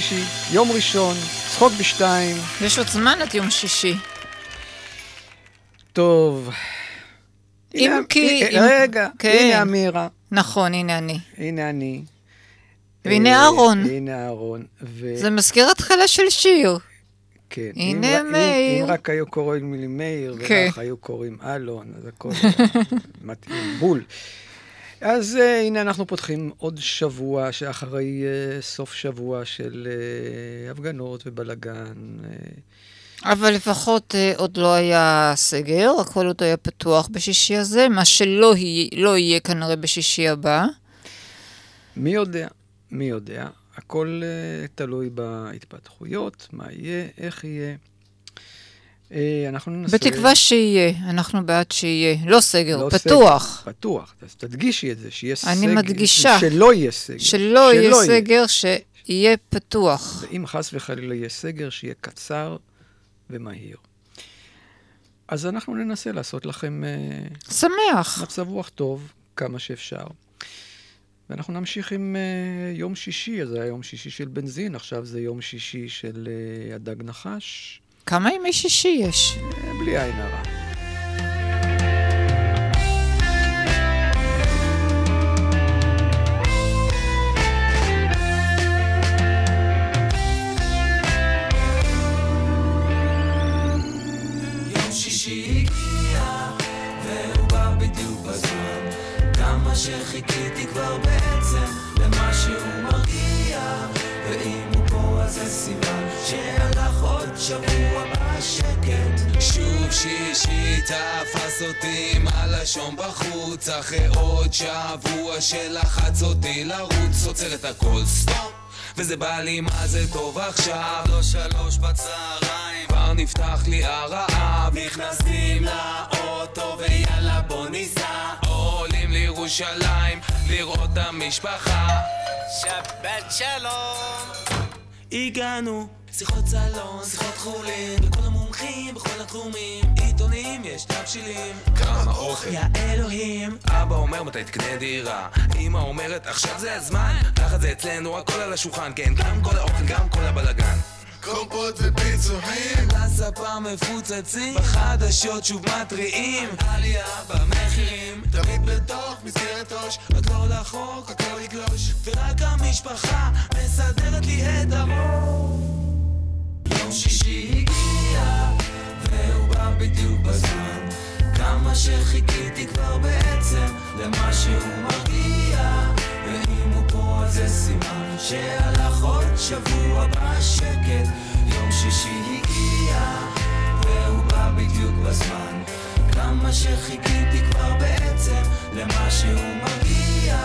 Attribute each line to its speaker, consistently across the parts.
Speaker 1: שישי, יום
Speaker 2: ראשון, צחוק בשתיים.
Speaker 3: יש עוד זמן עד יום שישי.
Speaker 2: טוב.
Speaker 3: אם
Speaker 2: הנה-
Speaker 3: כי-
Speaker 2: הנה-
Speaker 3: אם-
Speaker 2: רגע,
Speaker 3: כן.
Speaker 2: הנה אמירה,
Speaker 3: נכון, הנה אני.
Speaker 2: הנה אני.
Speaker 3: והנה
Speaker 2: אה,
Speaker 3: אהרון.
Speaker 2: הנה אהרון. ו-
Speaker 3: זה מזכיר התחלה של שיר.
Speaker 2: כן.
Speaker 3: הנה
Speaker 2: אם, אם-
Speaker 3: מאיר.
Speaker 2: אם רק היו קוראים לי מאיר,
Speaker 3: כן.
Speaker 2: ולך היו קוראים אלון, אז הכל מתאים בול. אז uh, הנה אנחנו פותחים עוד שבוע שאחרי uh, סוף שבוע של uh, הפגנות ובלאגן. Uh,
Speaker 3: אבל לפחות אה, עוד לא היה סגר, הכל עוד היה פתוח בשישי הזה, מה שלא יהיה, לא יהיה כנראה בשישי הבא.
Speaker 2: מי יודע, מי יודע. הכל uh, תלוי בהתפתחויות, מה יהיה, איך יהיה. Uh, אנחנו ננסה...
Speaker 3: בתקווה שיהיה, אנחנו בעד שיהיה. לא סגר,
Speaker 2: לא
Speaker 3: פתוח.
Speaker 2: סגר, פתוח. אז תדגישי את זה, שיהיה סגר.
Speaker 3: אני מדגישה.
Speaker 2: שלא יהיה סגר.
Speaker 3: שלא יהיה סגר, שיהיה פתוח.
Speaker 2: ואם חס וחלילה יהיה סגר, שיהיה קצר ומהיר. אז אנחנו ננסה לעשות לכם uh,
Speaker 3: שמח.
Speaker 2: מצב רוח טוב כמה שאפשר. ואנחנו נמשיך עם uh, יום שישי, אז זה היה יום שישי של בנזין, עכשיו זה יום שישי של uh, הדג נחש,
Speaker 3: כמה ימי שישי יש?
Speaker 2: בלי עין הרע.
Speaker 4: שחיכיתי כבר בעצם למה שהוא מרגיע, ואם הוא פה אז זה סימן שהלך עוד שבוע בשקט.
Speaker 5: שוב שישי תפס אותי עם הלשון בחוץ אחרי עוד שבוע שלחץ אותי לרוץ עוצר את הכל סטופ. וזה בא לי מה זה טוב עכשיו? לא שלוש בצהריים. כבר נפתח לי הרעב. נכנסים לאוטו ויאללה בוא ניסע. עולים לירושלים לראות את המשפחה. שבת שלום. הגענו, שיחות סלון, שיחות חולין, לכל המומחים בכל התחומים, עיתונים, יש תבשילים, כמה אוכל, יא אלוהים. אבא אומר מתי תקנה דירה, אמא אומרת עכשיו זה הזמן, ככה זה אצלנו, הכל על השולחן, כן, גם כל האוכל, גם כל הבלאגן.
Speaker 6: קומפות ופיצוחים
Speaker 5: לספה מפוצצים, בחדשות שוב מתריעים, עלייה במחירים,
Speaker 6: תמיד בתוך מסגרת ראש.
Speaker 5: עוד לא לחוק, הכל יגלוש, ורק המשפחה מסדרת לי את הראש.
Speaker 4: יום שישי הגיע, בדיוק בזמן. כמה שחיכיתי כבר בעצם למה שהוא מרגיע, ואם הוא פה אז זה סימן שהלך עוד שבוע בשקט. יום שישי הגיע, והוא בא בדיוק בזמן. כמה שחיכיתי כבר בעצם למה שהוא מרגיע,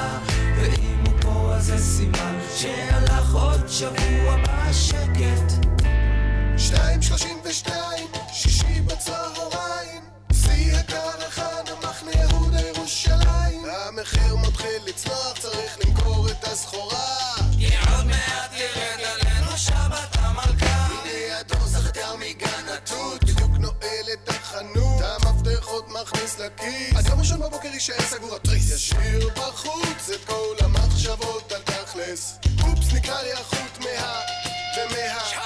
Speaker 4: ואם הוא פה אז זה סימן שהלך עוד שבוע בשקט.
Speaker 6: שתיים שלושים ושתיים, שישי בצהריים. שיא הקרחן, המחנה יהודה ירושלים המחיר מתחיל לצנוח, צריך למכור את הסחורה.
Speaker 4: עוד מעט ירד עלינו שבת המלכה.
Speaker 6: הנה הדור חתר מגן התות בדיוק נועל את החנות. המפתחות מכניס לכיס. אז יום ראשון בבוקר יישאר סגור התריס ישאיר בחוץ. את כל המחשבות על תכלס. אופס נקרע לי החוט מה... ומה...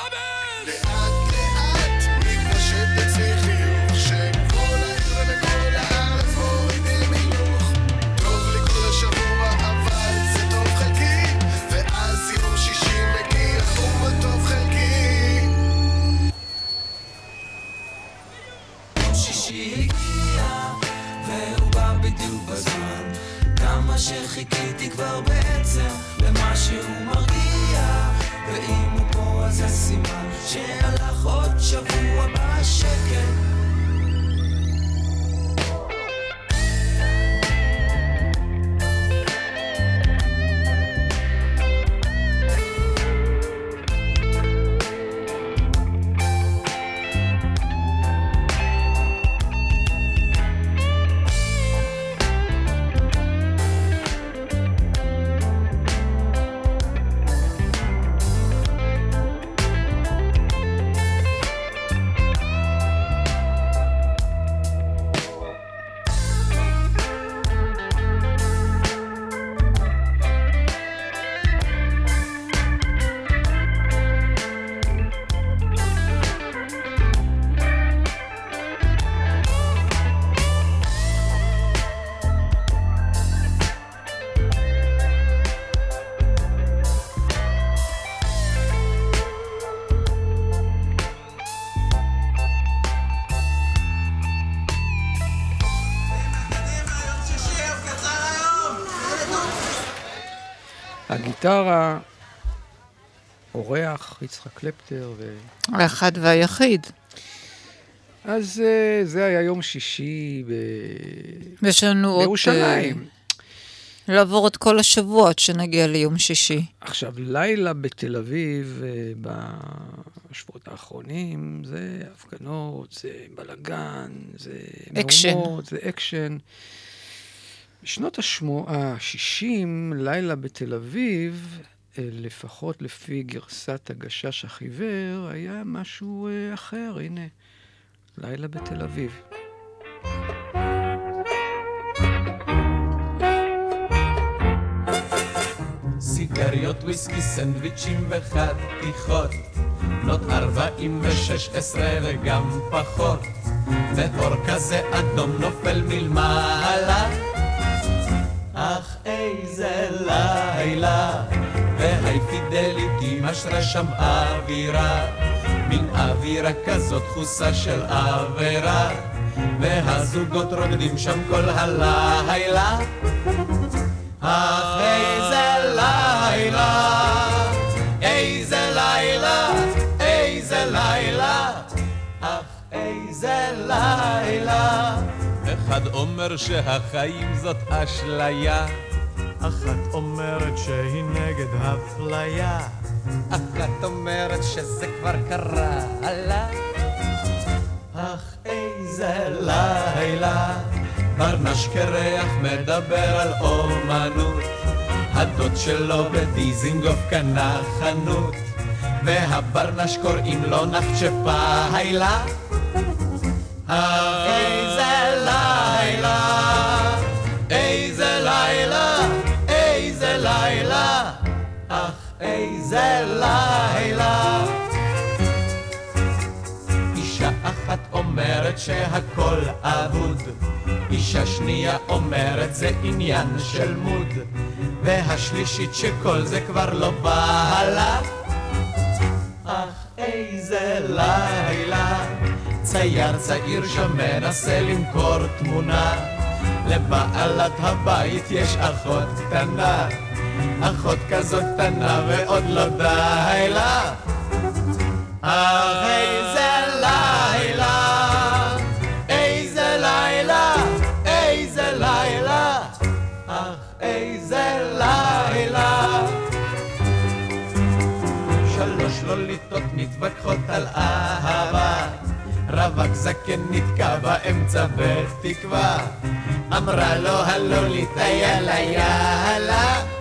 Speaker 2: הגיטרה, אורח, יצחק קלפטר, ו...
Speaker 3: האחד והיחיד.
Speaker 2: אז אה, זה היה יום שישי ב...
Speaker 3: יש לנו עוד...
Speaker 2: בירושלים.
Speaker 3: אה, לעבור את כל השבוע עד שנגיע ליום שישי.
Speaker 2: עכשיו, לילה בתל אביב, אה, בשבועות האחרונים, זה הפגנות, זה בלאגן, זה
Speaker 3: אקשן.
Speaker 2: מהומות, זה אקשן. בשנות ה-60, לילה בתל אביב, אה, לפחות לפי גרסת הגשש החיוור, היה משהו אה, אחר, הנה, לילה בתל אביב.
Speaker 7: סיגריות, וויסקי, סנדוויצ'ים וחתיכות בנות ארבעים ושש עשרה וגם פחות. ואור כזה אדום נופל מלמעלה איזה לילה. והי פידליטי משרה שם אווירה. מין אווירה כזאת תחוסה של עבירה. והזוגות רוקדים שם כל הלילה. אך איזה לילה, איזה לילה, איזה לילה, אך איזה לילה. אחד אומר שהחיים זאת אשליה, אחת אומרת שהיא נגד אפליה, אחת אומרת שזה כבר קרה לה. אך איזה לילה, ברנש קרח מדבר על אומנות. הדוד שלו בדיזינגוף קנה חנות, והברנש קוראים לו נחצ'פיילה. אך איזה לילה, איזה לילה. אישה אחת אומרת שהכל אבוד, אישה שנייה אומרת זה עניין של מוד, והשלישית שכל זה כבר לא בא לה. אך איזה לילה, צייר צעיר שם מנסה למכור תמונה. לבעלת הבית יש אחות קטנה, אחות כזאת קטנה ועוד לא די לה. אך איזה לילה, איזה לילה, איזה לילה, אך איזה לילה. שלוש לוליטות מתווכחות על אהבה, רווק זקן נתקע באמצע בתקווה, אמרה לו הלוליטה יאללה יאללה.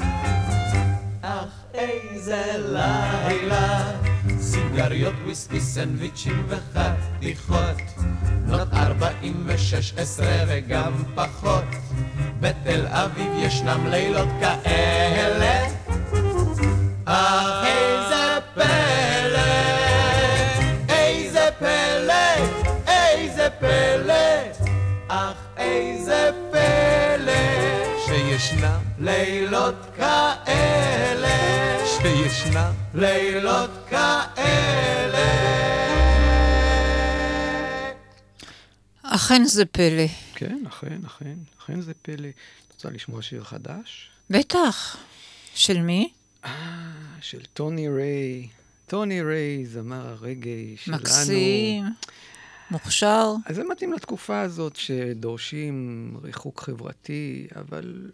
Speaker 7: איזה לילה, סיגריות, וויסקי, סנדוויצ'ים וחתיכות, בנות ארבעים ושש עשרה וגם פחות, בתל אביב ישנם לילות כאלה. אך איזה פלא, איזה פלא, איזה פלא, אך איזה פלא, שישנם לילות כאלה, שישנם לילות כאלה.
Speaker 3: אכן זה פלא.
Speaker 2: כן, אכן, אכן, אכן זה פלא. את רוצה לשמוע שיר חדש?
Speaker 3: בטח. של מי?
Speaker 2: אה, של טוני ריי. טוני ריי, זמר הרגעי שלנו.
Speaker 3: מקסים, מוכשר.
Speaker 2: אז זה מתאים לתקופה הזאת שדורשים ריחוק חברתי, אבל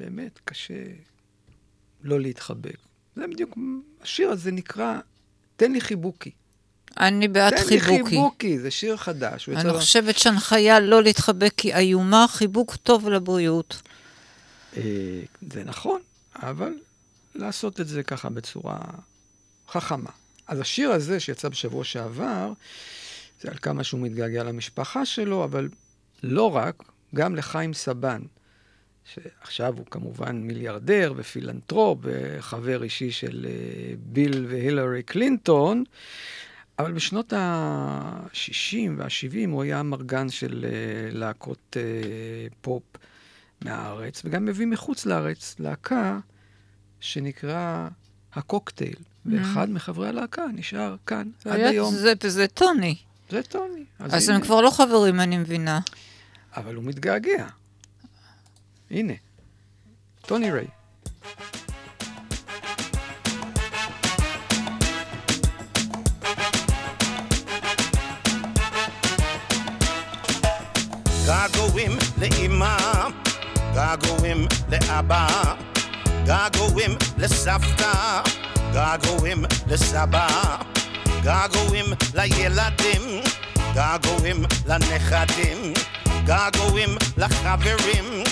Speaker 2: באמת קשה לא להתחבק. זה בדיוק, השיר הזה נקרא תן לי חיבוקי.
Speaker 3: אני בעד
Speaker 2: תן לי
Speaker 3: חיבוקי.
Speaker 2: חיבוקי, זה שיר חדש.
Speaker 3: אני
Speaker 2: יצא-
Speaker 3: חושבת שהנחיה לא להתחבק היא איומה, חיבוק טוב לבריאות.
Speaker 2: אה, זה נכון, אבל לעשות את זה ככה בצורה חכמה. אז השיר הזה שיצא בשבוע שעבר, זה על כמה שהוא מתגעגע למשפחה שלו, אבל לא רק, גם לחיים סבן, שעכשיו הוא כמובן מיליארדר ופילנטרופ וחבר אישי של אה, ביל והילרי קלינטון, אבל בשנות ה-60 וה-70 הוא היה אמרגן של אה, להקות אה, פופ מהארץ, וגם מביא מחוץ לארץ להקה שנקרא הקוקטייל, ואחד מחברי הלהקה נשאר כאן עד היום.
Speaker 3: זה, זה טוני.
Speaker 2: זה טוני.
Speaker 3: אז
Speaker 2: הנה.
Speaker 3: הם כבר לא חברים, אני מבינה.
Speaker 2: אבל הוא מתגעגע. הנה, טוני ריי.
Speaker 8: געגועים לאימא, געגועים לאבא, געגועים לסבתא, געגועים לסבא, געגועים לילדים, געגועים לנכדים, געגועים לחברים,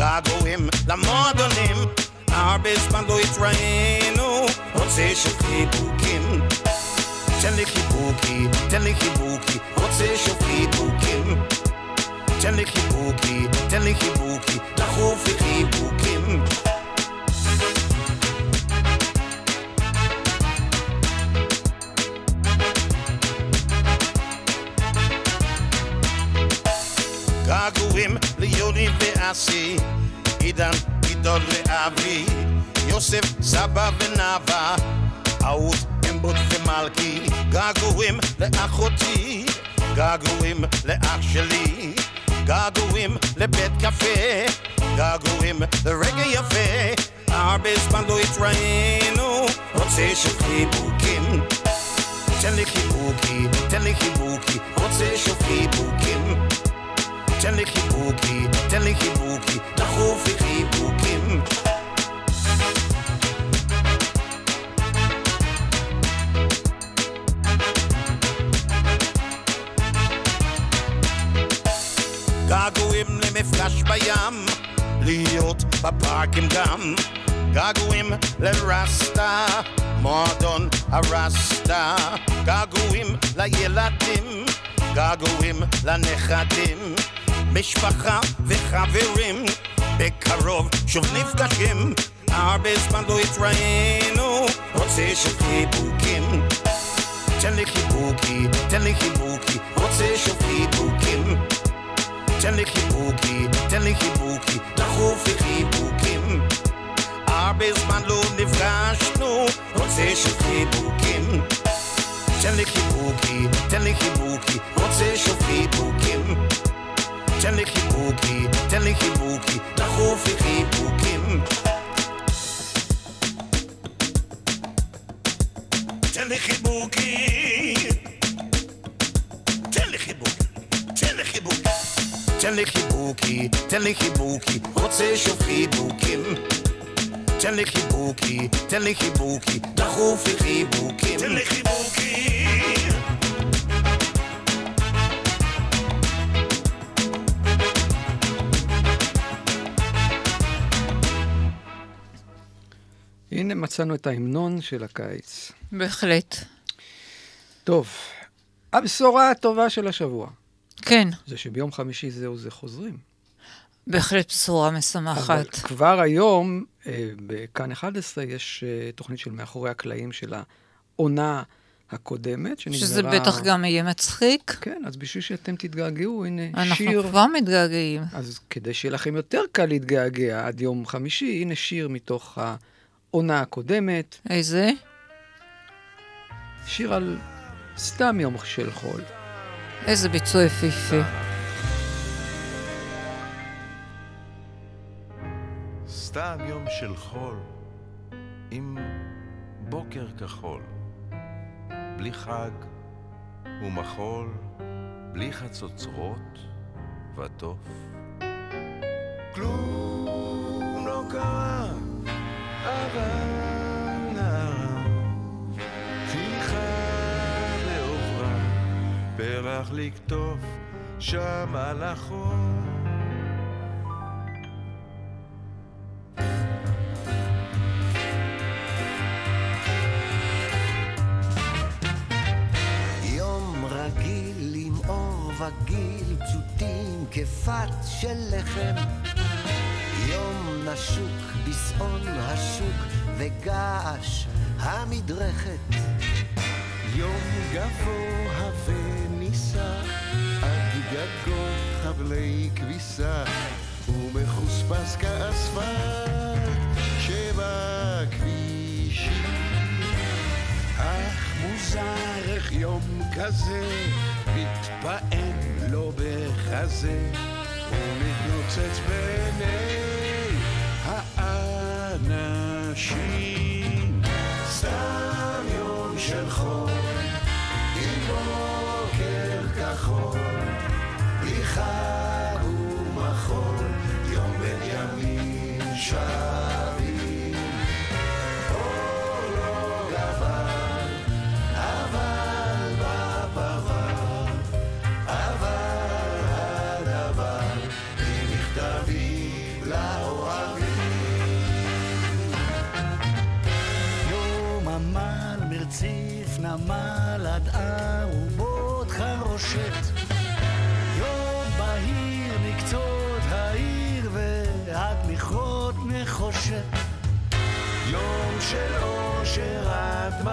Speaker 8: געגועים למועדונים, הרבה זמן לא התראינו, רוצה שוב חיבוקים. תן לי חיבוקי, תן לי חיבוקי, רוצה שוב חיבוקים. תן לי חיבוקי, תן לי חיבוקי, דחוף לי ליוני ואסי, עידן, עידון ואבי, יוסף, סבא ונאווה, אהוד, אמבוט ומלכי, געגועים לאחותי, געגועים לאח שלי, געגועים לבית קפה, געגועים לרגע יפה, הרבה זמן לא התראינו, רוצה שוב חיבוקים. תן לי חיבוקי, תן לי חיבוקי, רוצה שוב חיבוקים. תן לי חיבוקי, תן לי חיבוקי, דחוף לי חיבוקים. געגועים למפגש בים, להיות בפארקים גם. געגועים לרסטה, מועדון הרסטה. געגועים לילדים, געגועים לנכדים. משפחה וחברים, בקרוב שוב נפגשים. הרבה זמן לא התראינו, רוצה שוב חיבוקים. תן לי חיבוקי, תן לי חיבוקי, רוצה שוב חיבוקים. תן לי חיבוקי, תן לי חיבוקי, דחוף לי חיבוקים. הרבה זמן לא נפגשנו, רוצה שוב חיבוקים. תן לי חיבוקי, תן לי חיבוקי, רוצה שוב חיבוקים. תן לי חיבוקי, תן לי חיבוקי, דחוף לי חיבוקים. תן לי חיבוקי, תן לי חיבוקי, תן לי חיבוקי. תן לי חיבוקי, תן לי חיבוקי, רוצה שוב חיבוקים. תן לי חיבוקי, תן לי חיבוקי, דחוף לי חיבוקים. תן לי חיבוקי.
Speaker 2: מצאנו את ההמנון של הקיץ.
Speaker 3: בהחלט.
Speaker 2: טוב, הבשורה הטובה של השבוע,
Speaker 3: כן,
Speaker 2: זה שביום חמישי זהו זה חוזרים.
Speaker 3: בהחלט בשורה
Speaker 2: אבל
Speaker 3: משמחת.
Speaker 2: כבר היום, אה, בכאן 11, יש אה, תוכנית של מאחורי הקלעים של העונה הקודמת, שנגמרה...
Speaker 3: שזה בטח גם יהיה מצחיק.
Speaker 2: כן, אז בשביל שאתם תתגעגעו, הנה
Speaker 3: אנחנו
Speaker 2: שיר.
Speaker 3: כבר מתגעגעים.
Speaker 2: אז כדי שיהיה לכם יותר קל להתגעגע עד יום חמישי, הנה שיר מתוך העונה הקודמת,
Speaker 3: איזה?
Speaker 2: שיר על סתם יום של חול.
Speaker 3: איזה ביצוע יפהפה.
Speaker 9: סתם יום של חול, עם בוקר כחול, בלי חג ומחול, בלי חצוצרות וטוף. כלום לא קרה, פרח לקטוף שם על החור.
Speaker 10: יום רגיל עם אור וגיל פשוטים כפת של לחם יום נשוק בשעון השוק וגעש המדרכת.
Speaker 9: יום גבוה ונישא עד גגות חבלי כביסה ומחוספס כאספלט שבכבישים. אך מוזר איך יום כזה מתפעם לו בחזה ומתנוצץ בעיני חדשים. סתם יום של חול, עם בוקר כחול, בלי חג
Speaker 11: ומחול, יום בין ימים שעה. נמל עד ארובות חרושת. יום בהיר מקצות העיר ועד מכרות נחושת.
Speaker 9: יום של אושר עד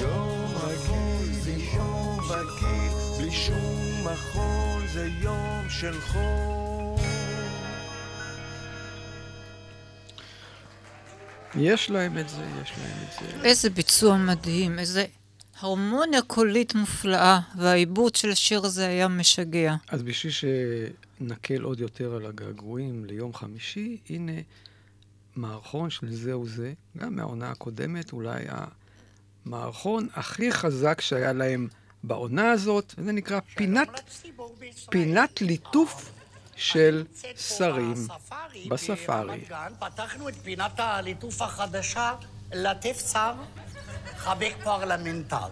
Speaker 9: יום רגיל זה יום רגיל בלי שום מחול זה יום של חול
Speaker 2: יש להם את זה, יש להם את זה.
Speaker 3: איזה ביצוע מדהים, איזה הרמוניה קולית מופלאה, והעיבוד של השיר הזה היה משגע.
Speaker 2: אז בשביל שנקל עוד יותר על הגעגועים ליום חמישי, הנה מערכון של זהו זה, גם מהעונה הקודמת, אולי המערכון הכי חזק שהיה להם בעונה הזאת, וזה נקרא פינת, פינת ליטוף של שרים בספארי.
Speaker 11: פתחנו את פינת הליטוף החדשה, לטף צר, חבק פרלמנטר.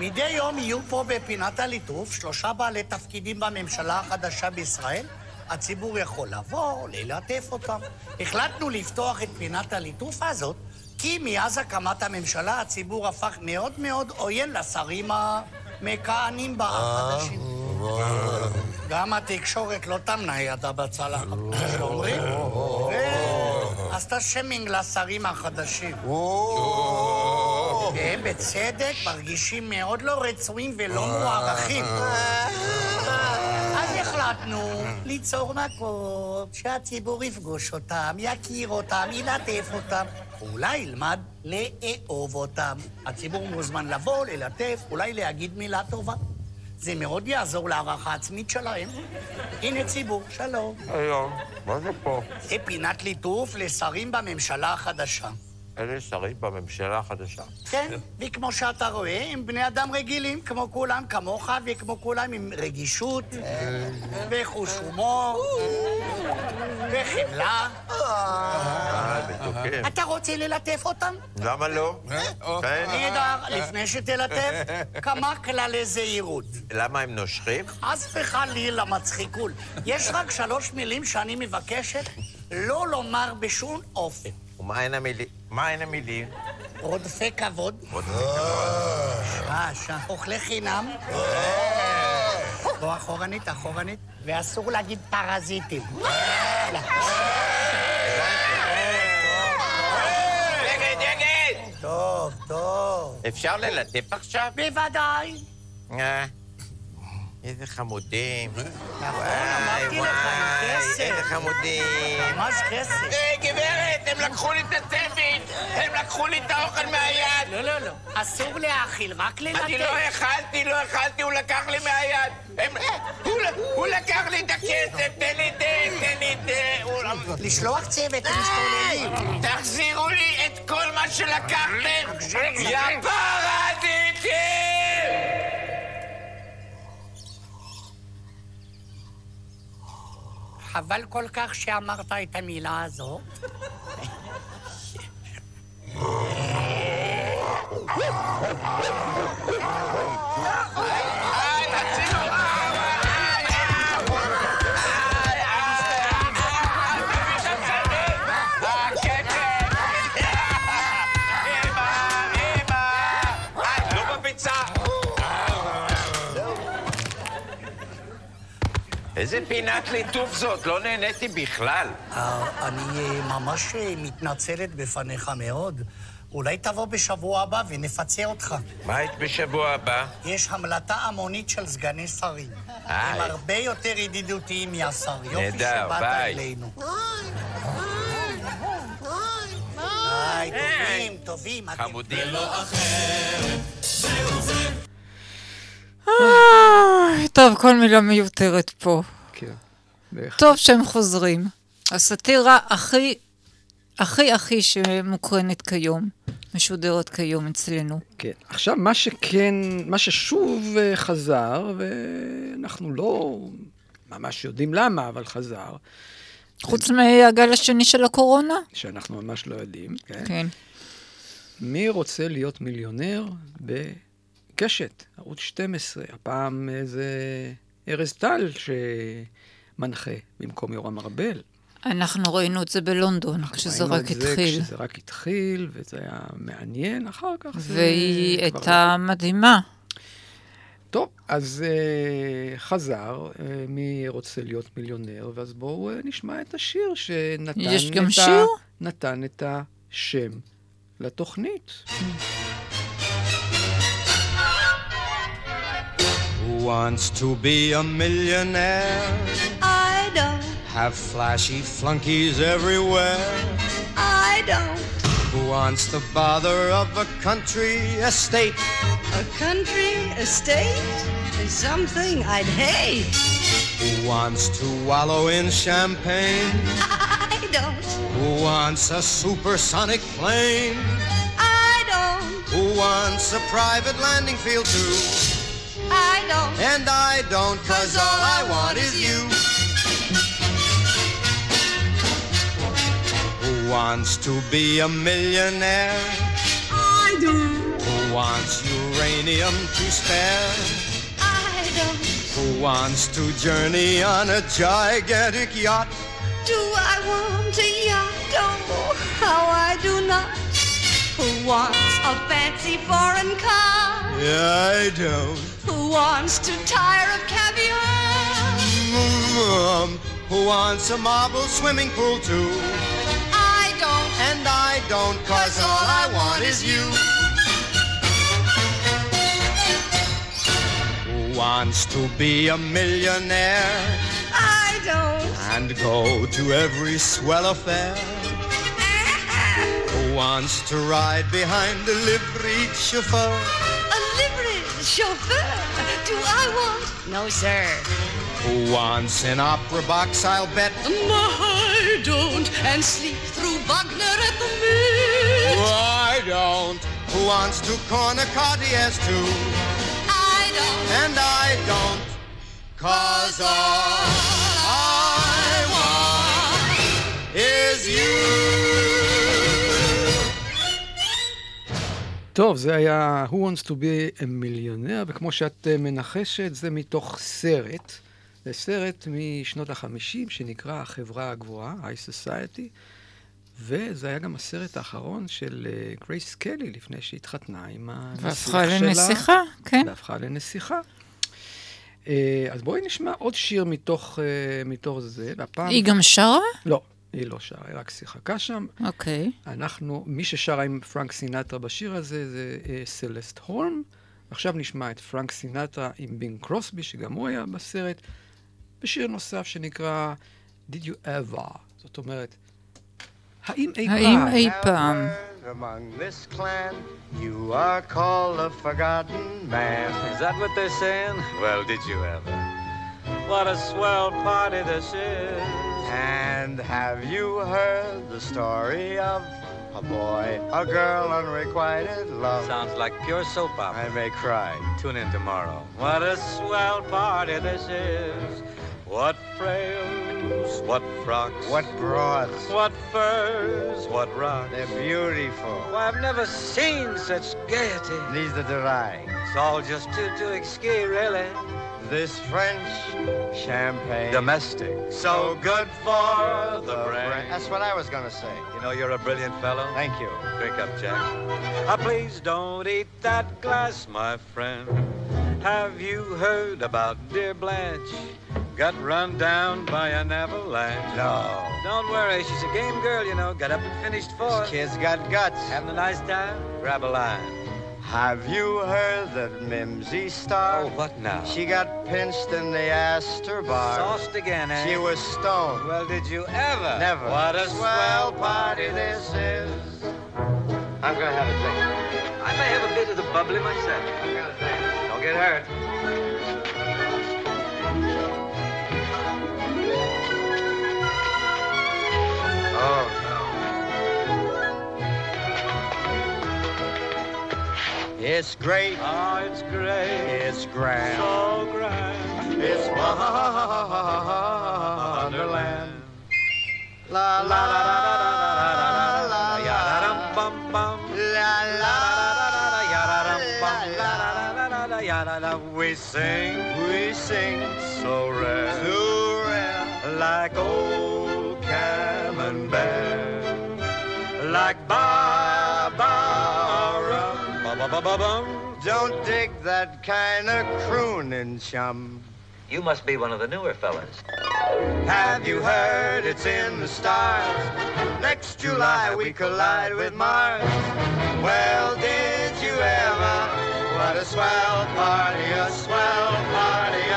Speaker 11: מדי יום יהיו פה בפינת הליטוף שלושה בעלי תפקידים בממשלה החדשה בישראל. הציבור יכול לבוא, ללטף אותם. החלטנו לפתוח את פינת הליטוף הזאת, כי מאז הקמת הממשלה הציבור הפך מאוד מאוד עוין לשרים המכהנים בה החדשים. גם התקשורת לא תמנה ידה בצלחת, כמו שאומרים. עשתה שיימינג לשרים החדשים. והם בצדק מרגישים מאוד לא רצויים ולא מוערכים. אז החלטנו ליצור מקום שהציבור יפגוש אותם, יכיר אותם, ילטף אותם, ואולי ילמד לאהוב אותם. הציבור מוזמן לבוא, ללטף, אולי להגיד מילה טובה. זה מאוד יעזור להערכה עצמית שלהם. הנה ציבור, שלום.
Speaker 12: היום, מה זה פה?
Speaker 11: זה פינת ליטוף לשרים בממשלה החדשה.
Speaker 12: אלה שרים בממשלה החדשה.
Speaker 11: כן, וכמו שאתה רואה, הם בני אדם רגילים, כמו כולם, כמוך, וכמו כולם עם רגישות, וחוש הומור, וחמלה.
Speaker 12: אה, מתוקים.
Speaker 11: אתה רוצה ללטף אותם?
Speaker 12: למה לא? כן.
Speaker 11: נהדר, לפני שתלטף, כמה כללי זהירות.
Speaker 12: למה הם נושכים?
Speaker 11: חס וחלילה מצחיקול. יש רק שלוש מילים שאני מבקשת לא לומר בשום אופן.
Speaker 12: ומה הן המילים? מה הן המילים?
Speaker 11: רודפי כבוד.
Speaker 12: רודפי כבוד.
Speaker 11: שעה, שעה. אוכלי חינם. בוא אחורנית, אחורנית. ואסור להגיד פרזיטים. טוב, טוב.
Speaker 12: אפשר ללטף עכשיו?
Speaker 11: בוודאי.
Speaker 12: אה, איזה חמודים.
Speaker 11: נכון, אמרתי לך, עם כסף.
Speaker 12: איזה חמודים.
Speaker 11: ממש כסף.
Speaker 12: היי, גברת, הם לקחו לי את הצוות! הם לקחו לי את האוכל מהיד!
Speaker 11: לא, לא, לא. אסור להאכיל, רק ללטף.
Speaker 12: אני לא אכלתי, לא אכלתי, הוא לקח לי מהיד! הם- הוא- לקח לי את הכסף, תן לי, תן, תן לי! הוא לא-
Speaker 11: לשלוח צוות, הם משתוללים.
Speaker 12: תחזירו לי את כל מה שלקחתם! יא פרזיטים!
Speaker 11: חבל כל כך שאמרת את המילה הזאת.
Speaker 12: איזה פינת ליטוף זאת? לא נהניתי בכלל.
Speaker 11: אה, אני אה, ממש אה, מתנצלת בפניך מאוד. אולי תבוא בשבוע הבא ונפצה אותך.
Speaker 12: מה היית בשבוע הבא?
Speaker 11: יש המלטה המונית של סגני שרים. הם הרבה יותר ידידותיים מהשר. יופי שבאת. אלינו. ביי, טובים, טובים.
Speaker 12: חמודים.
Speaker 3: אה, טוב, כל מילה מיותרת פה.
Speaker 2: כן.
Speaker 3: טוב שהם חוזרים. הסאטירה הכי, הכי הכי שמוקרנת כיום, משודרת כיום אצלנו.
Speaker 2: כן. עכשיו, מה שכן, מה ששוב אה, חזר, ואנחנו לא ממש יודעים למה, אבל חזר,
Speaker 3: חוץ מהגל השני של הקורונה?
Speaker 2: שאנחנו ממש לא יודעים, כן?
Speaker 3: כן.
Speaker 2: מי רוצה להיות מיליונר בקשת, ערוץ 12? הפעם זה ארז טל שמנחה במקום יורם ארבל.
Speaker 3: אנחנו ראינו את זה בלונדון, כשזה
Speaker 2: ראינו
Speaker 3: רק
Speaker 2: את זה
Speaker 3: התחיל.
Speaker 2: כשזה רק התחיל, וזה היה מעניין, אחר כך זה...
Speaker 3: והיא
Speaker 2: כבר
Speaker 3: הייתה מדהימה.
Speaker 2: טוב, אז uh, חזר, uh, מי רוצה להיות מיליונר, ואז בואו uh, נשמע את השיר שנתן
Speaker 3: יש גם
Speaker 2: את
Speaker 3: שיר?
Speaker 2: נתן את השם לתוכנית.
Speaker 13: Wants to be a millionaire?
Speaker 14: I don't,
Speaker 13: Have flashy flunkies everywhere?
Speaker 14: I don't.
Speaker 13: Who wants the bother of a country estate?
Speaker 14: A country estate is something I'd hate.
Speaker 13: Who wants to wallow in champagne?
Speaker 14: I don't,
Speaker 13: Who wants a supersonic plane?
Speaker 14: I don't,
Speaker 13: Who wants a private landing field too?
Speaker 14: I don't.
Speaker 13: And I don't, cause all I want is you. Who wants to be a millionaire?
Speaker 14: I do.
Speaker 13: Who wants uranium to spare?
Speaker 14: I don't.
Speaker 13: Who wants to journey on a gigantic yacht?
Speaker 14: Do I want a yacht? Oh, how I do not. Who wants a fancy foreign car?
Speaker 13: Yeah, I don't.
Speaker 14: Who wants to tire of caviar?
Speaker 13: Um, who wants a marble swimming pool too?
Speaker 14: I don't.
Speaker 13: And I don't, cause all I want is you. Who wants to be a millionaire
Speaker 14: I don't.
Speaker 13: and go to every swell affair? Wants to ride behind a liveried chauffeur?
Speaker 14: A livery chauffeur? Do I want? No, sir.
Speaker 13: Who wants an opera box, I'll bet?
Speaker 14: No, I don't. And sleep through Wagner at the Mint.
Speaker 13: I don't. Who wants to corner Cartiers too?
Speaker 14: I don't.
Speaker 13: And I don't. Cause all I want is you.
Speaker 2: טוב, זה היה Who Wants to be a Millionaire, וכמו שאת אה, מנחשת, זה מתוך סרט. זה סרט משנות החמישים שנקרא החברה הגבוהה, High Society, וזה היה גם הסרט האחרון של אה, גרייס קלי לפני שהתחתנה עם הנסיך
Speaker 3: והפכה
Speaker 2: שלה.
Speaker 3: לנסיכה, כן.
Speaker 2: והפכה לנסיכה. אה, אז בואי נשמע עוד שיר מתוך, אה, מתוך זה, והפעם...
Speaker 3: היא גם שרה?
Speaker 2: לא, היא לא שרה, היא רק שיחקה שם.
Speaker 3: אוקיי.
Speaker 2: אנחנו, מי ששרה עם פרנק סינטרה בשיר הזה זה אה, סלסט הולם. עכשיו נשמע את פרנק סינטרה עם בינג קרוסבי, שגם הוא היה בסרט, בשיר נוסף שנקרא Did You Ever. זאת אומרת, האם אי
Speaker 3: האם
Speaker 2: פעם...
Speaker 3: אי פעם...
Speaker 15: Among this clan, you are called a forgotten man.
Speaker 16: Is that what they're saying? Well, did you ever? What a swell party this is.
Speaker 15: And have you heard the story of a boy, a girl, unrequited love?
Speaker 16: Sounds like pure soap opera.
Speaker 15: I may cry.
Speaker 16: Tune in tomorrow. What a swell party this is. What frail what frocks,
Speaker 13: What broads.
Speaker 16: what furs, what rocks.
Speaker 13: They're beautiful.
Speaker 16: Why, I've never seen such gaiety.
Speaker 13: Neither did I.
Speaker 16: It's all just too, too exquis, really.
Speaker 13: This French champagne.
Speaker 16: Domestic. So good for the brain.
Speaker 13: That's what I was gonna say.
Speaker 16: You know, you're a brilliant fellow.
Speaker 13: Thank you.
Speaker 16: Drink up, Jack. Ah, please don't eat that glass, my friend. Have you heard about dear Blanche? Got run down by an avalanche.
Speaker 13: No.
Speaker 16: Don't worry, she's a game girl, you know. Got up and finished fourth.
Speaker 13: Kid's got guts.
Speaker 16: Having a nice time? Grab a line.
Speaker 13: Have you heard that Mimsy Star?
Speaker 16: Oh, what now?
Speaker 13: She got pinched in the Astor bar.
Speaker 16: Sauced again, eh?
Speaker 13: She was stoned.
Speaker 16: Well, did you ever?
Speaker 13: Never.
Speaker 16: What a
Speaker 13: swell party this is. I'm gonna have a drink.
Speaker 16: I may have a bit of the bubbly myself.
Speaker 13: I'm gonna.
Speaker 16: Don't get hurt.
Speaker 13: Oh, It's great.
Speaker 16: Oh, it's great.
Speaker 13: It's grand.
Speaker 16: So grand.
Speaker 13: It's Wonderland. La la la la la
Speaker 16: Yada-dum bum bum.
Speaker 13: la la
Speaker 16: Yada-dum bum. Yada-da-da-da-da-da-da. We sing,
Speaker 13: We sing
Speaker 16: so rare,
Speaker 13: so rare.
Speaker 16: like old camembert, like Barbara. Ba-ba-ba-ba-bum.
Speaker 13: Don't dig that kind of crooning, chum.
Speaker 17: You must be one of the newer fellas.
Speaker 13: Have you heard it's in the stars? Next July we collide with Mars. Well, did you ever? What a swell party, a swell party,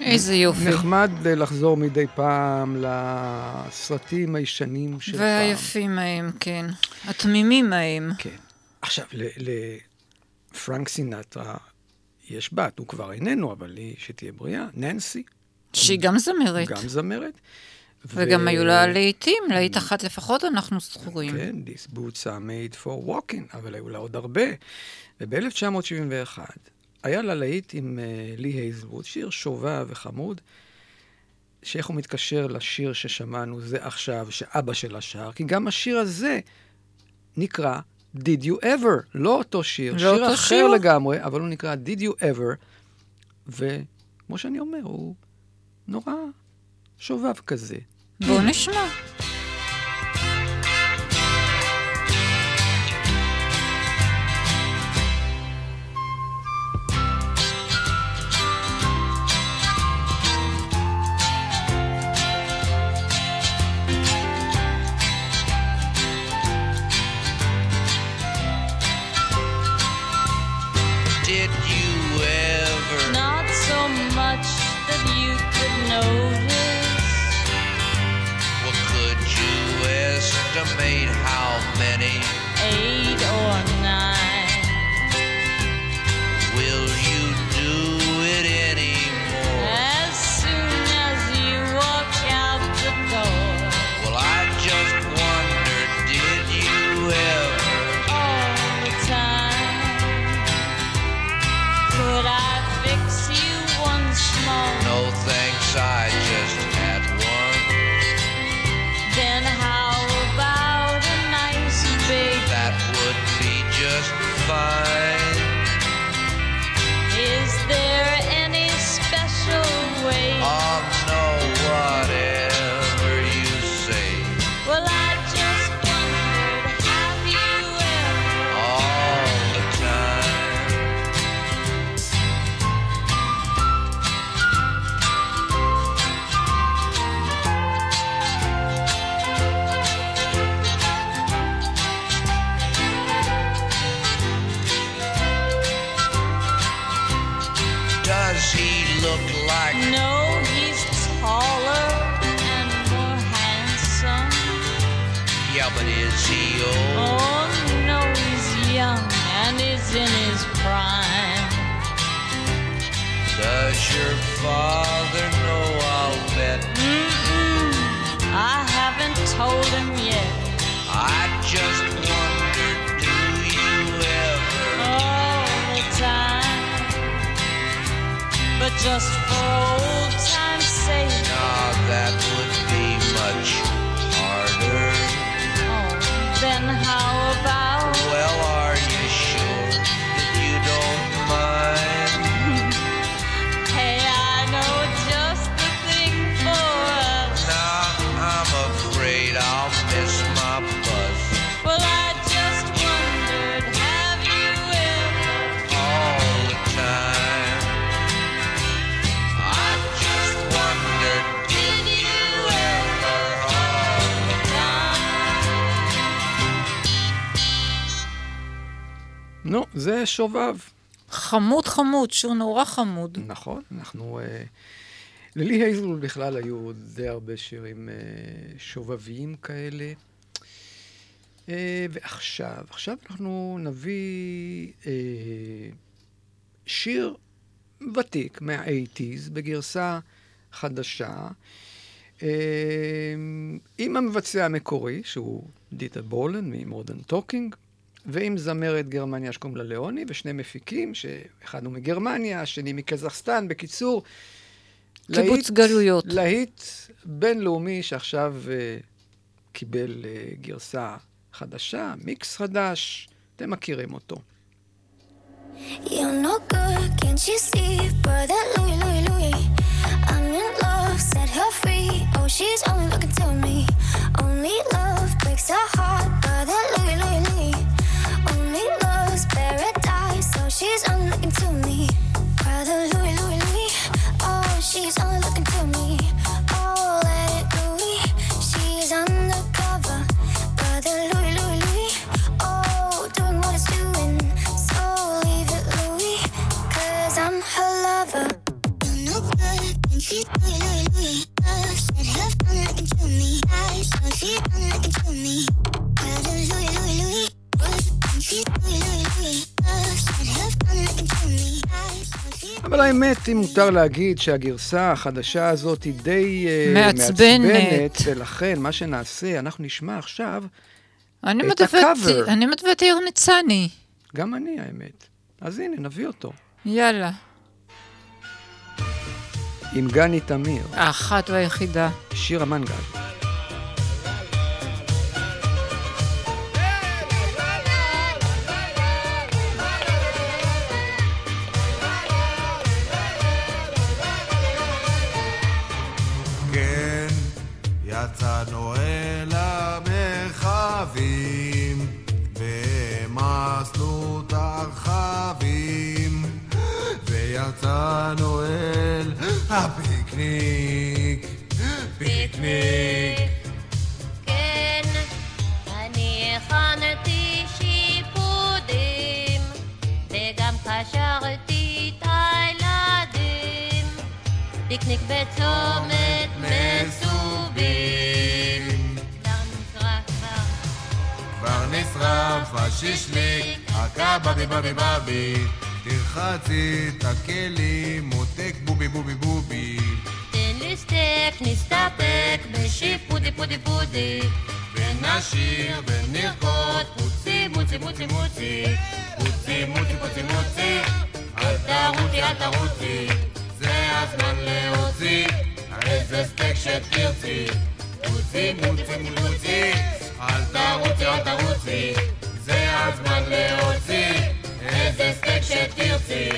Speaker 18: איזה יופי.
Speaker 2: נחמד לחזור מדי פעם לסרטים הישנים של פעם.
Speaker 18: והיפים ההם, כן. התמימים ההם.
Speaker 2: כן. עכשיו, לפרנק סינטרה יש בת, הוא כבר איננו, אבל היא, שתהיה בריאה, ננסי.
Speaker 18: שהיא גם זמרת.
Speaker 2: גם זמרת.
Speaker 18: וגם היו לה להיטים, להיט אחת לפחות אנחנו זכורים.
Speaker 2: כן, These boots are made for walking, אבל היו לה עוד הרבה. וב-1971 היה לה להיט עם uh, לי הייזלווד, שיר שובב וחמוד, שאיך הוא מתקשר לשיר ששמענו זה עכשיו, שאבא שלה שר, כי גם השיר הזה נקרא Did You Ever, לא אותו שיר,
Speaker 18: לא
Speaker 2: שיר
Speaker 18: אותו
Speaker 2: אחר
Speaker 18: שיר?
Speaker 2: לגמרי, אבל הוא נקרא Did You Ever, וכמו שאני אומר, הוא נורא שובב כזה.
Speaker 18: בואו נשמע.
Speaker 2: נו, זה שובב.
Speaker 3: חמוד חמוד, שיר נורא חמוד.
Speaker 2: נכון, אנחנו... אה, ללי הייזל בכלל היו די הרבה שירים אה, שובביים כאלה. אה, ועכשיו, עכשיו אנחנו נביא אה, שיר ותיק מה-80's בגרסה חדשה, אה, עם המבצע המקורי, שהוא דיטר בולן ממודרן טוקינג, ועם זמרת גרמניה שקוראים לה ליאוני, ושני מפיקים, שאחד הוא מגרמניה, השני מקזחסטן. בקיצור,
Speaker 3: קיבוץ גלויות.
Speaker 2: להיט בינלאומי שעכשיו אה, קיבל אה, גרסה חדשה, מיקס חדש, אתם מכירים אותו.
Speaker 19: You're no good, can't you see, brother Louis, Louis, Louis? I'm in love, set her free. Oh, she's only looking to me. Only love breaks her heart, brother Louis, Louis, Louis. Paradise. So she's only looking to me, brother Louis, Louis, Louis. Oh, she's only looking to me. Oh, let it Louis. She's undercover, brother Louis, Louis, Louis. Oh, doing what it's doing. So leave it, Louis, cause I'm her lover. You're no good, and she's Louis, Louis, Louis. Love said looking to me. I so she's only looking to me. Brother Louis, Louis, Louis.
Speaker 2: אבל האמת, אם מותר להגיד שהגרסה החדשה הזאת היא די אה,
Speaker 3: מעצבנת.
Speaker 2: מעצבנת, ולכן מה שנעשה, אנחנו נשמע עכשיו
Speaker 3: אני
Speaker 2: את הקאבר.
Speaker 3: אני מדברת יאיר ניצני.
Speaker 2: גם אני, האמת. אז הנה, נביא אותו.
Speaker 3: יאללה.
Speaker 2: עם גני תמיר,
Speaker 3: האחת והיחידה.
Speaker 2: שיר המנגל.
Speaker 20: פיקניק.
Speaker 21: כן, אני הכנתי שיפודים, וגם קשרתי את הילדים. פיקניק בצומת מסובים.
Speaker 20: כבר נשרף השישליק, הקבבי בבי בבי, תרחצי את הכלים, מותק בובי בובי בובי.
Speaker 21: סטייק, נסתפק בשיפודי פודי פודי.
Speaker 20: ונשיר ונרקוד, פוצי מוצי מוצי מוצי, פוצי מוצי פוצי מוצי, אל תרוצי אל תרוצי, זה הזמן להוציא, איזה סטייק שתרצי, פוצי מוצי מוצי, אל תרוצי אל תרוצי, זה הזמן להוציא, איזה סטייק שתרצי.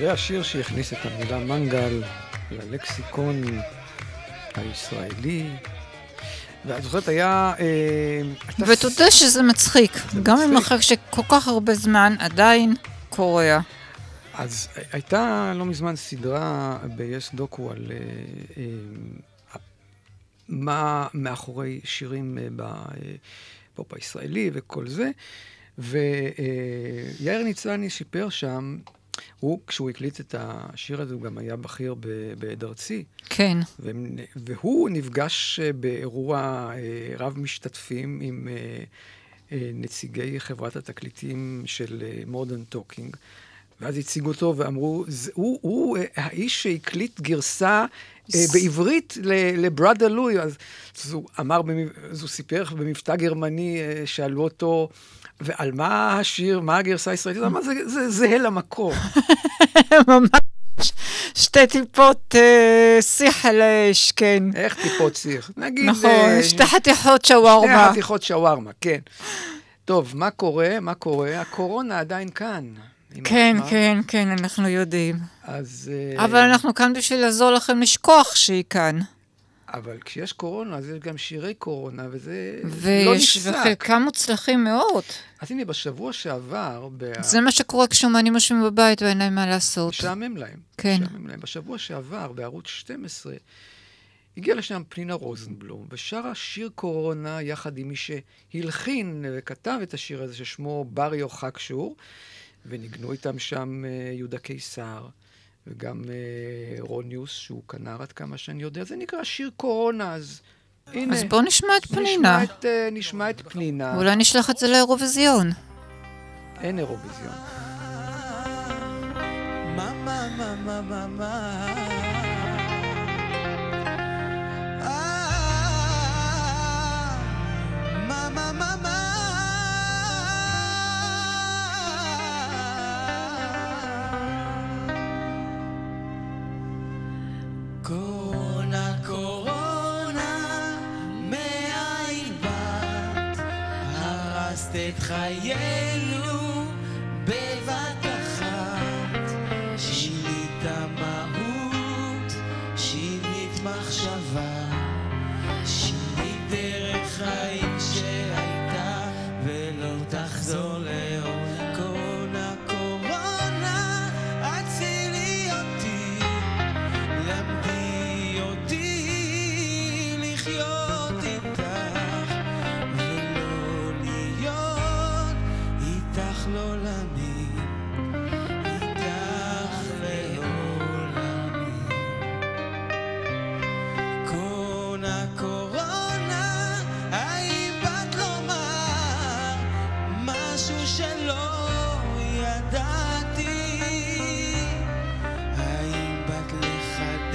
Speaker 20: זה
Speaker 2: השיר שהכניס את המילה מנגל ללקסיקון הישראלי. ואת זוכרת, היה... אה,
Speaker 3: ותודה שזה מצחיק, גם אם אחרי שכל כך הרבה זמן עדיין קורע.
Speaker 2: אז הייתה לא מזמן סדרה ב-yes דוקו על אה, אה, מה מאחורי שירים אה, בפופ הישראלי וכל זה, ויאיר ניצני סיפר שם, הוא, כשהוא הקליט את השיר הזה, הוא גם היה בכיר בהד ארצי.
Speaker 3: כן.
Speaker 2: והוא נפגש אה, באירוע אה, רב משתתפים עם אה, נציגי חברת התקליטים של מודרן טוקינג. ואז הציגו אותו ואמרו, "זה- הוא, הוא האיש שהקליט גרסה בעברית ל Brother Louie. אז, הוא אמר, אז הוא סיפר במבטא גרמני, שאלו אותו, ועל מה השיר, מה הגרסה הישראלית? אמר, "זה- זה זהה למקור.
Speaker 3: ממש שתי טיפות אה, שיח על האש, כן.
Speaker 2: איך טיפות שיח? נגיד...
Speaker 3: נכון,
Speaker 2: אה,
Speaker 3: שתי חתיכות שווארמה.
Speaker 2: שתי חתיכות שווארמה, כן. טוב, מה קורה? מה קורה? הקורונה עדיין כאן.
Speaker 3: כן. כן, כן, אנחנו יודעים.
Speaker 2: אז... אה,
Speaker 3: אבל אנחנו כאן בשביל לעזור לכם לשכוח שהיא כאן.
Speaker 2: אבל כשיש קורונה, אז יש גם שירי קורונה, וזה זה לא
Speaker 3: ויש,
Speaker 2: נפסק.
Speaker 3: וחלקם מוצלחים מאוד.
Speaker 2: אז הנה, בשבוע שעבר... בה-
Speaker 3: זה מה שקורה כשאומנים יושבים בבית ואין להם מה לעשות.
Speaker 2: משעמם להם.
Speaker 3: כן.
Speaker 2: משעמם להם. בשבוע שעבר, בערוץ 12, הגיעה לשם פנינה רוזנבלום, ושרה שיר קורונה יחד עם מי שהלחין וכתב את השיר הזה, ששמו בר יוחק שור, וניגנו איתם שם אה, יהודה קיסר, וגם אה, רוניוס, שהוא כנר עד כמה שאני יודע. זה נקרא שיר קורונה, אז הנה.
Speaker 3: אז בואו נשמע את פנינה.
Speaker 2: נשמע את, אה, נשמע את פנינה.
Speaker 3: אולי נשלח את זה לאירוויזיון.
Speaker 2: אין אירוויזיון.
Speaker 22: מה, מה, מה, מה, מה, מה. Yeah.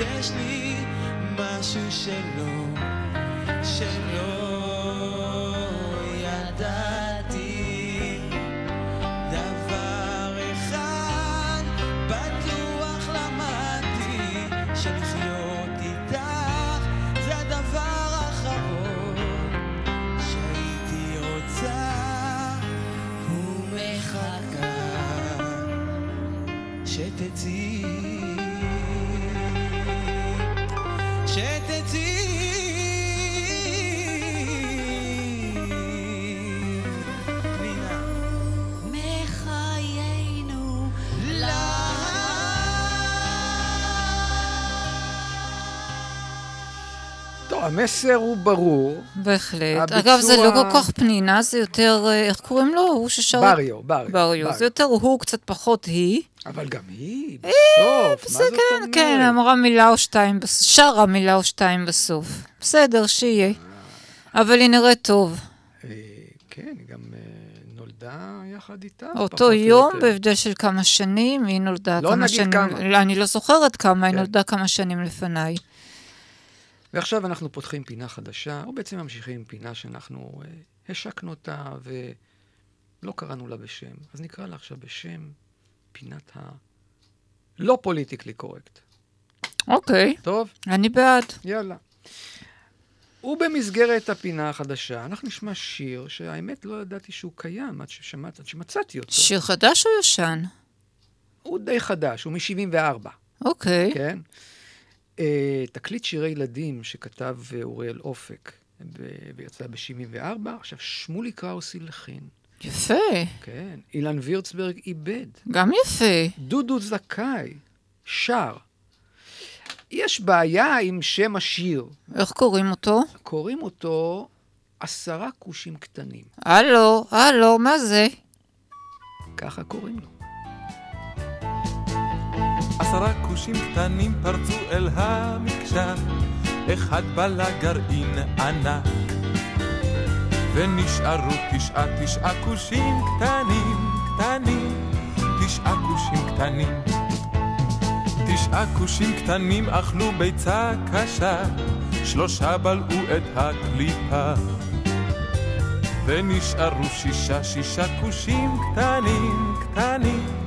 Speaker 22: לחדש לי משהו שלא, שלא
Speaker 2: המסר הוא ברור.
Speaker 3: בהחלט.
Speaker 2: הביצוע-
Speaker 3: אגב, זה לא כל כך פנינה, זה יותר, אה, איך קוראים לו? הוא ששר...
Speaker 2: בריו, בריו.
Speaker 3: בריו. זה יותר הוא, קצת פחות היא.
Speaker 2: אבל גם היא, בסוף, מה זאת אומרת?
Speaker 3: כן, אמרה מילה או שתיים, שרה מילה או שתיים בסוף. בסדר, שיהיה. אבל היא נראית טוב.
Speaker 2: כן, היא גם אה, נולדה יחד איתה.
Speaker 3: אותו
Speaker 2: או
Speaker 3: יום. בהבדל של כמה שנים, היא נולדה
Speaker 2: לא
Speaker 3: כמה
Speaker 2: נגיד
Speaker 3: שנים...
Speaker 2: כמה.
Speaker 3: לא, אני לא זוכרת כמה, היא
Speaker 2: כן.
Speaker 3: נולדה כמה שנים לפניי.
Speaker 2: ועכשיו אנחנו פותחים פינה חדשה, או בעצם ממשיכים עם פינה שאנחנו אה, השקנו אותה ולא קראנו לה בשם. אז נקרא לה עכשיו בשם פינת הלא פוליטיקלי קורקט.
Speaker 3: אוקיי.
Speaker 2: טוב?
Speaker 3: אני בעד.
Speaker 2: יאללה. ובמסגרת הפינה החדשה, אנחנו נשמע שיר שהאמת לא ידעתי שהוא קיים עד ששמעת, עד שמצאתי אותו.
Speaker 3: שיר חדש או ישן?
Speaker 2: הוא די חדש, הוא מ-74.
Speaker 3: אוקיי.
Speaker 2: כן. Uh, תקליט שירי ילדים שכתב אה, אוריאל אופק ויצא ב-74, עכשיו שמולי קראוס הלחין.
Speaker 3: יפה.
Speaker 2: כן. אילן וירצברג איבד.
Speaker 3: גם יפה.
Speaker 2: דודו זכאי שר. יש בעיה עם שם השיר.
Speaker 3: איך קוראים אותו?
Speaker 2: קוראים אותו עשרה כושים קטנים.
Speaker 3: הלו, הלו, מה זה?
Speaker 2: ככה קוראים לו.
Speaker 23: עשרה כושים קטנים פרצו אל המקשר, אחד בא לגרעין ענק. ונשארו תשעה תשעה כושים קטנים, קטנים, תשעה כושים קטנים. תשעה כושים קטנים אכלו ביצה קשה, שלושה בלעו את הקליפה. ונשארו שישה, שישה כושים קטנים, קטנים,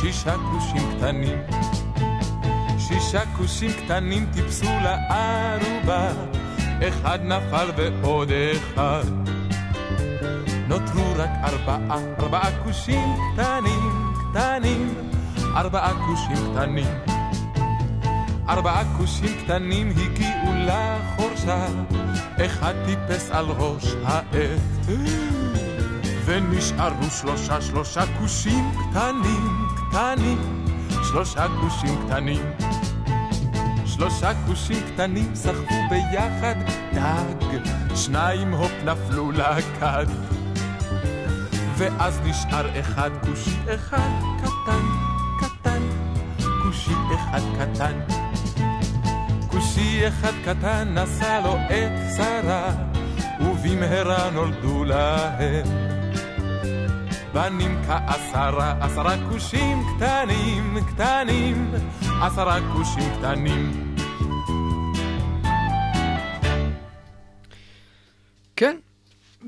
Speaker 23: שישה כושים קטנים. שישה כושים קטנים טיפסו לערובה, אחד נפל ועוד אחד. נותרו רק ארבעה, ארבעה כושים קטנים, קטנים, ארבעה כושים קטנים. ארבעה כושים קטנים הגיעו לחורשה, אחד טיפס על ראש העט. ונשארו שלושה, שלושה כושים קטנים, קטנים, שלושה כושים קטנים. שלושה כושים קטנים סחבו ביחד דג, שניים הופ נפלו לכד. ואז נשאר אחד כושי אחד קטן, קטן, כושי אחד קטן. כושי אחד קטן נשא לו את שרה, ובמהרה נולדו להם. בנים כעשרה, עשרה כושים קטנים, קטנים, עשרה כושים קטנים.
Speaker 2: כן,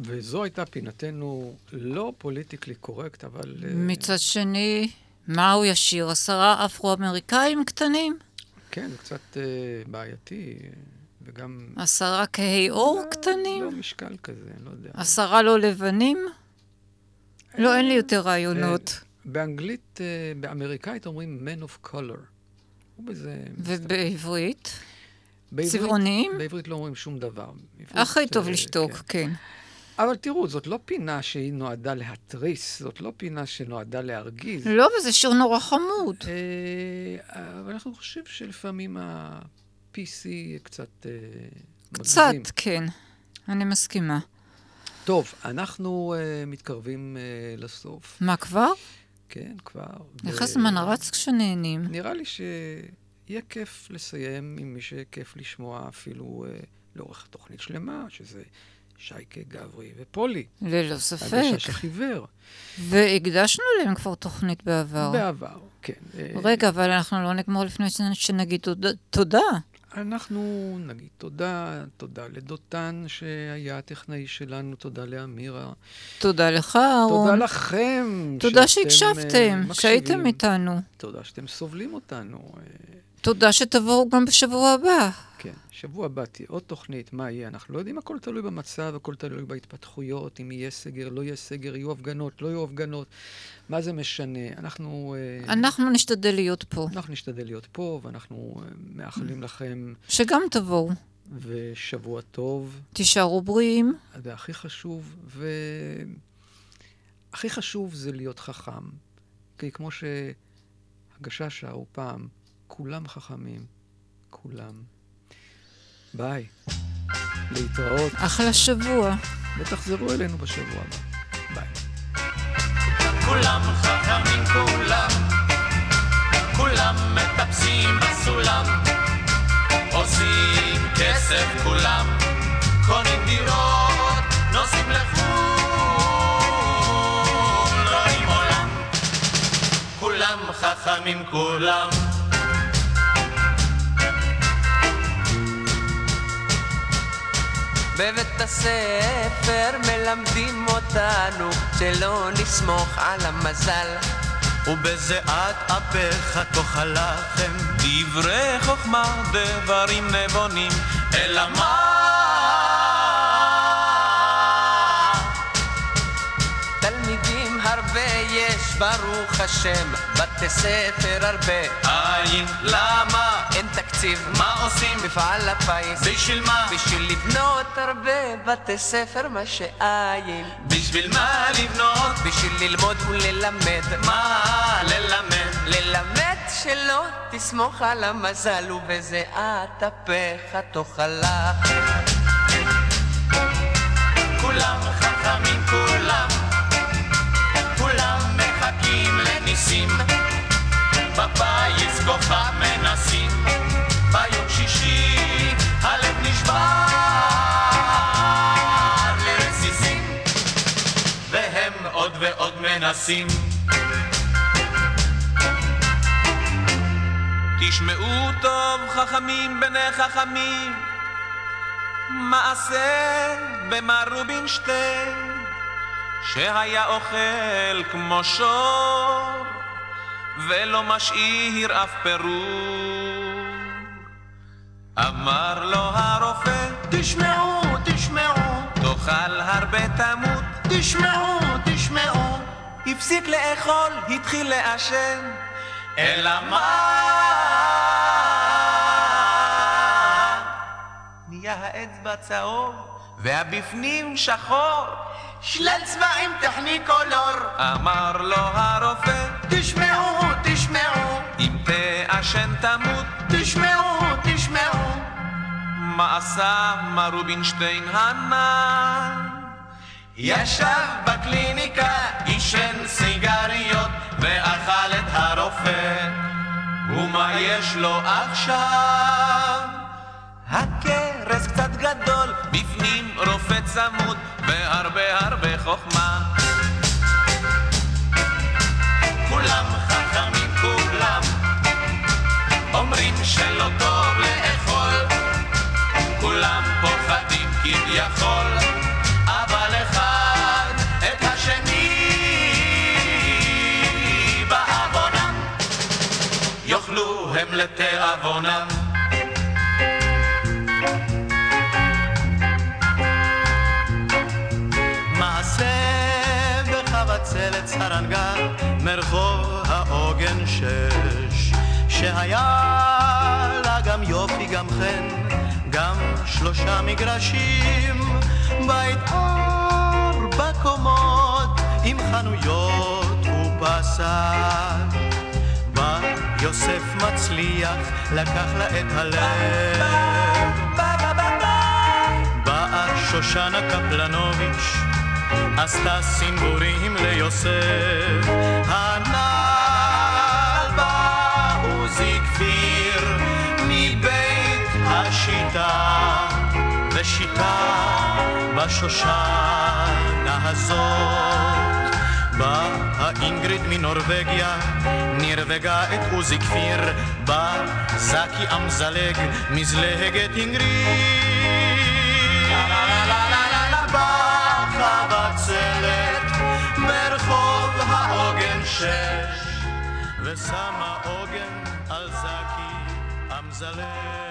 Speaker 2: וזו הייתה פינתנו לא פוליטיקלי קורקט, אבל... אה,
Speaker 3: מצד שני, מה הוא ישיר? עשרה אפרו-אמריקאים קטנים?
Speaker 2: כן, זה קצת אה, בעייתי, וגם...
Speaker 3: עשרה כהי עור קטנים?
Speaker 2: לא משקל כזה, לא יודע.
Speaker 3: עשרה לא לבנים? לא, אין לי יותר רעיונות.
Speaker 2: אה, באנגלית, אה, באמריקאית אומרים man of color.
Speaker 3: ובעברית?
Speaker 2: בעברית-
Speaker 3: צבעוניים?
Speaker 2: בעברית לא אומרים שום דבר.
Speaker 3: הכי טוב
Speaker 2: אה,
Speaker 3: לשתוק, כן.
Speaker 2: אבל תראו, זאת לא פינה שהיא נועדה להתריס, זאת לא פינה שנועדה להרגיז.
Speaker 3: לא, וזה שיר נורא חמוד.
Speaker 2: אבל אנחנו חושבים שלפעמים ה-PC קצת
Speaker 3: קצת. כן. אני מסכימה.
Speaker 2: טוב, אנחנו uh, מתקרבים uh, לסוף.
Speaker 3: מה, כבר?
Speaker 2: כן, כבר.
Speaker 3: איך הזמן רץ כשנהנים?
Speaker 2: נראה לי שיהיה כיף לסיים עם מי שכיף לשמוע אפילו uh, לאורך תוכנית שלמה, שזה שייקה, גברי ופולי.
Speaker 3: ללא ספק.
Speaker 2: הגשש החיוור.
Speaker 3: והקדשנו להם כבר תוכנית בעבר.
Speaker 2: בעבר, כן.
Speaker 3: רגע, אבל אנחנו לא נגמור לפני שנגיד תודה- תודה.
Speaker 2: אנחנו נגיד תודה, תודה לדותן שהיה הטכנאי שלנו, תודה לאמירה.
Speaker 3: תודה לך, אהרון.
Speaker 2: תודה לכם.
Speaker 3: תודה שהקשבתם,
Speaker 2: אה,
Speaker 3: שהייתם. איתנו.
Speaker 2: תודה שאתם סובלים אותנו.
Speaker 3: תודה שתבואו גם בשבוע הבא.
Speaker 2: כן, שבוע הבא תהיה עוד תוכנית, מה יהיה? אנחנו לא יודעים, הכל תלוי במצב, הכל תלוי בהתפתחויות, אם יהיה סגר, לא יהיה סגר, יהיו הפגנות, לא יהיו הפגנות. מה זה משנה? אנחנו... אה,
Speaker 3: אנחנו נשתדל להיות פה.
Speaker 2: אנחנו נשתדל להיות פה, ואנחנו אה, מאחלים לכם...
Speaker 3: שגם תבואו.
Speaker 2: ושבוע טוב.
Speaker 3: תישארו בריאים.
Speaker 2: והכי חשוב, ו... הכי חשוב זה להיות חכם. כי כמו שהגשש שרו פעם, כולם חכמים. כולם. ביי. להתראות.
Speaker 3: אחלה שבוע.
Speaker 2: ותחזרו אלינו בשבוע הבא.
Speaker 7: כולם חכמים כולם, כולם מטפסים בסולם, עושים כסף כולם, קונים דירות, נוסעים לחו"ל, רואים עולם, כולם חכמים כולם.
Speaker 4: בבית הספר מלמדים אותנו שלא נסמוך על המזל.
Speaker 7: ובזיעת אפיך תאכל לחם דברי חוכמה דברים נבונים. אלא מה?
Speaker 4: ברוך השם בתי ספר הרבה
Speaker 7: אין למה?
Speaker 4: אין תקציב
Speaker 7: מה עושים?
Speaker 4: מפעל הפיס
Speaker 7: בשביל מה?
Speaker 4: בשביל לבנות הרבה בתי ספר מה שאין
Speaker 7: בשביל מה לבנות?
Speaker 4: בשביל ללמוד וללמד
Speaker 7: מה ללמד?
Speaker 4: ללמד שלא תסמוך על המזל ובזיעת אפיך תאכל לחם
Speaker 7: כולם חכמים כולם מחכים לניסים בפיס כוכב מנסים. ביום שישי הלב נשבר לרסיסים. והם עוד ועוד מנסים.
Speaker 4: תשמעו טוב חכמים בני חכמים. מעשה במר רובינשטיין שהיה אוכל כמו שור ולא משאיר אף פירור. אמר לו הרופא
Speaker 7: תשמעו, תשמעו.
Speaker 4: תאכל הרבה תמות.
Speaker 7: תשמעו, תשמעו.
Speaker 4: הפסיק לאכול, התחיל לעשן.
Speaker 7: אלא מה?
Speaker 4: נהיה האצבע צהוב והבפנים שחור
Speaker 7: שלל צבעים טכניקולור
Speaker 4: אמר לו הרופא
Speaker 7: תשמעו, תשמעו.
Speaker 4: אם תעשן תמות.
Speaker 7: תשמעו, תשמעו.
Speaker 4: מה עשה מר רובינשטיין הנ"ל?
Speaker 7: ישב בקליניקה, עישן סיגריות ואכל את הרופא.
Speaker 4: ומה יש לו עכשיו? הכרס קצת גדול, בפנים רופא צמוד והרבה הרבה חוכמה
Speaker 7: יופי גם שלושה מגרשים בית ארבע קומות עם חנויות ובשר בא יוסף מצליח לקח לה את הלב. באה שושנה קפלנוביץ' עשתה סינבורים ליוסף. הנ"ל בא עוזי כפיר השיטה ושיטה בשושנה הזאת. באה אינגריד מנורבגיה נרווגה את עוזי כפיר. בא זקי אמזלג מזלהגת אינגריד בחבצלת ברחוב העוגן שש. ושמה עוגן על זקי אמזלג